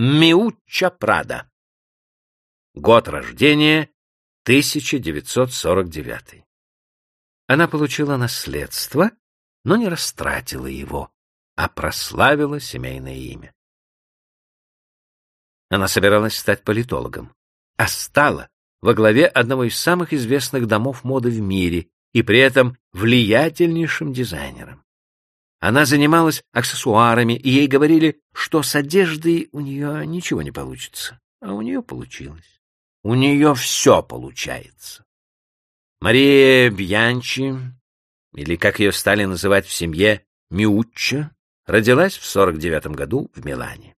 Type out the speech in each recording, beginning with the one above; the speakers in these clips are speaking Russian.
Миучча Прада. Год рождения 1949. Она получила наследство, но не растратила его, а прославила семейное имя. Она собиралась стать политологом, а стала во главе одного из самых известных домов моды в мире и при этом влиятельнейшим дизайнером. Она занималась аксессуарами, и ей говорили, что с одеждой у нее ничего не получится. А у нее получилось. У нее все получается. Мария Бьянчи, или как ее стали называть в семье, Миучча, родилась в 49 году в Милане.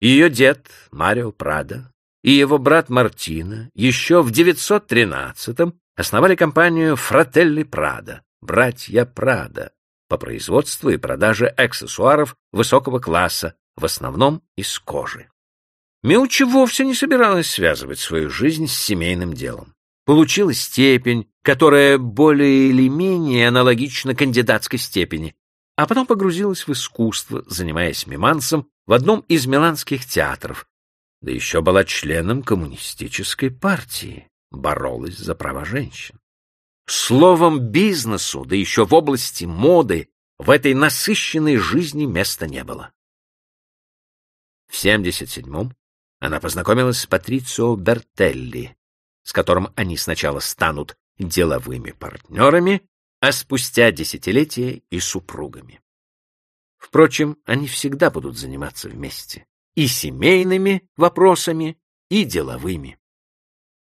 Ее дед, Марио Прадо, и его брат Мартино еще в 913-м основали компанию Фрателли Прадо, братья Прадо, по производству и продаже аксессуаров высокого класса, в основном из кожи. Миучи вовсе не собиралась связывать свою жизнь с семейным делом. Получила степень, которая более или менее аналогична кандидатской степени, а потом погрузилась в искусство, занимаясь мимансом в одном из миланских театров, да еще была членом коммунистической партии, боролась за права женщин. Словом, бизнесу, да еще в области моды, в этой насыщенной жизни места не было. В 77-м она познакомилась с Патрицио Бертелли, с которым они сначала станут деловыми партнерами, а спустя десятилетия и супругами. Впрочем, они всегда будут заниматься вместе и семейными вопросами, и деловыми.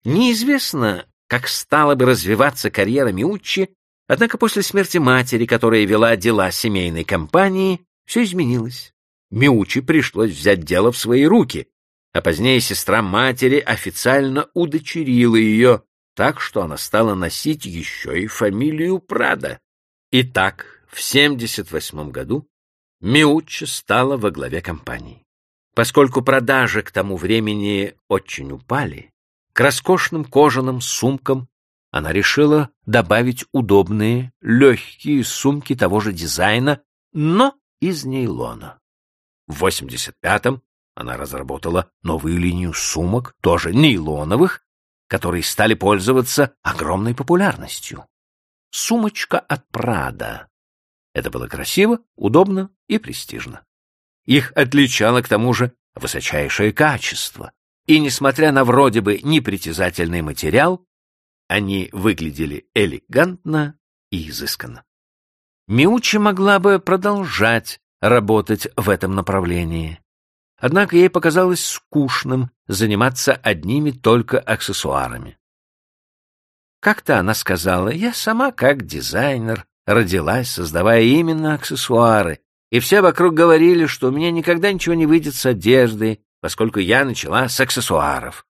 Неизвестно, как стала бы развиваться карьера Миуччи, однако после смерти матери, которая вела дела семейной компании, все изменилось. Миуччи пришлось взять дело в свои руки, а позднее сестра матери официально удочерила ее, так что она стала носить еще и фамилию Прада. Итак, в 78 году Миуччи стала во главе компании. Поскольку продажи к тому времени очень упали, к роскошным кожаным сумкам она решила добавить удобные, легкие сумки того же дизайна, но из нейлона. В 85-м она разработала новую линию сумок, тоже нейлоновых, которые стали пользоваться огромной популярностью. Сумочка от Прада. Это было красиво, удобно и престижно. Их отличало к тому же высочайшее качество, и, несмотря на вроде бы непритязательный материал, они выглядели элегантно и изысканно. Миучи могла бы продолжать работать в этом направлении. Однако ей показалось скучным заниматься одними только аксессуарами. Как-то она сказала, я сама как дизайнер родилась, создавая именно аксессуары, и все вокруг говорили, что у меня никогда ничего не выйдет с одеждой, поскольку я начала с аксессуаров.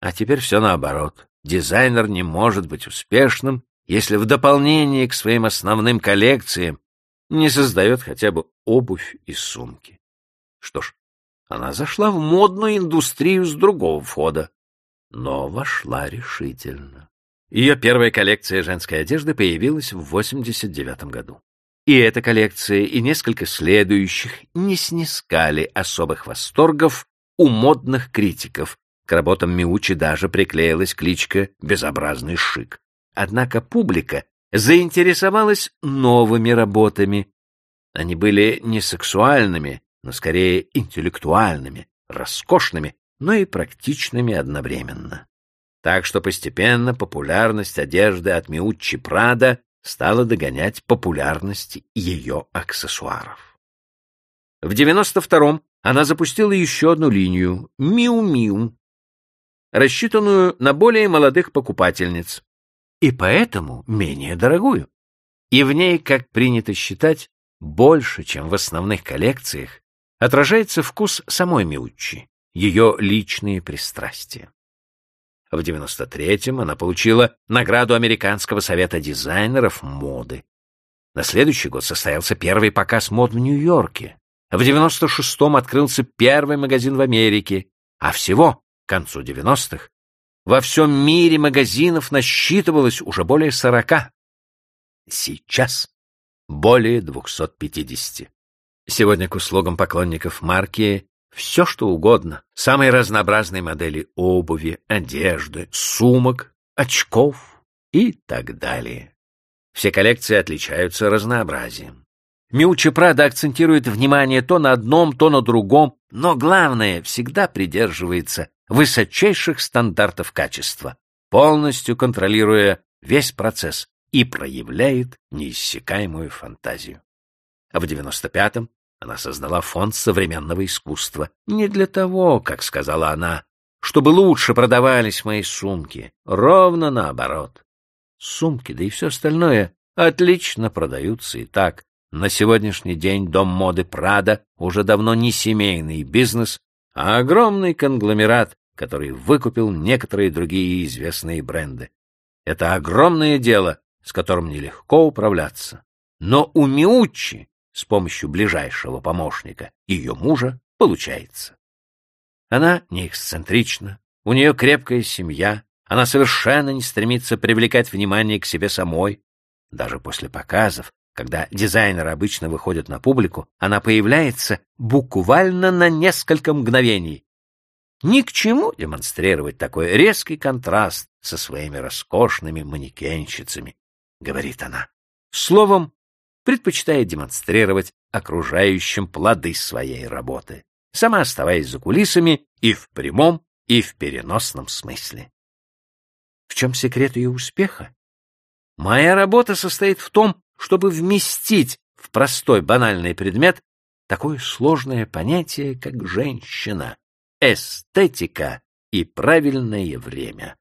А теперь все наоборот. Дизайнер не может быть успешным, если в дополнение к своим основным коллекциям не создает хотя бы обувь и сумки. Что ж, она зашла в модную индустрию с другого входа, но вошла решительно. Ее первая коллекция женской одежды появилась в 89 году. И эта коллекция, и несколько следующих не снискали особых восторгов у модных критиков. К работам Миучи даже приклеилась кличка «Безобразный шик». Однако публика заинтересовалась новыми работами. Они были не сексуальными, но скорее интеллектуальными, роскошными, но и практичными одновременно. Так что постепенно популярность одежды от Миуччи Прада стала догонять популярность ее аксессуаров. В 92-м она запустила еще одну линию «Миу-Миу», рассчитанную на более молодых покупательниц, и поэтому менее дорогую. И в ней, как принято считать, больше, чем в основных коллекциях, отражается вкус самой Миуччи, ее личные пристрастия. В 93-м она получила награду Американского совета дизайнеров моды. На следующий год состоялся первый показ мод в Нью-Йорке. В 96-м открылся первый магазин в Америке, а всего к концу 90-х во всем мире магазинов насчитывалось уже более 40. Сейчас более 250. Сегодня к услугам поклонников марки все, что угодно, самые разнообразные модели обуви, одежды, сумок, очков и так далее. Все коллекции отличаются разнообразием. Миучи Прада акцентирует внимание то на одном, то на другом, но главное, всегда придерживается высочайших стандартов качества, полностью контролируя весь процесс и проявляет неиссякаемую фантазию. А в 95-м она создала фонд современного искусства не для того, как сказала она, чтобы лучше продавались мои сумки, ровно наоборот. Сумки, да и все остальное отлично продаются и так. На сегодняшний день дом моды Прада уже давно не семейный бизнес, а огромный конгломерат, который выкупил некоторые другие известные бренды. Это огромное дело, с которым нелегко управляться. Но у Миуччи с помощью ближайшего помощника, ее мужа, получается. Она не эксцентрична, у нее крепкая семья, она совершенно не стремится привлекать внимание к себе самой. Даже после показов, когда дизайнеры обычно выходят на публику, она появляется буквально на несколько мгновений. Ни к чему демонстрировать такой резкий контраст со своими роскошными манекенщицами, — говорит она. Словом, предпочитает демонстрировать окружающим плоды своей работы, сама оставаясь за кулисами и в прямом, и в переносном смысле. В чем секрет ее успеха? Моя работа состоит в том, чтобы вместить в простой банальный предмет такое сложное понятие, как женщина, эстетика и правильное время.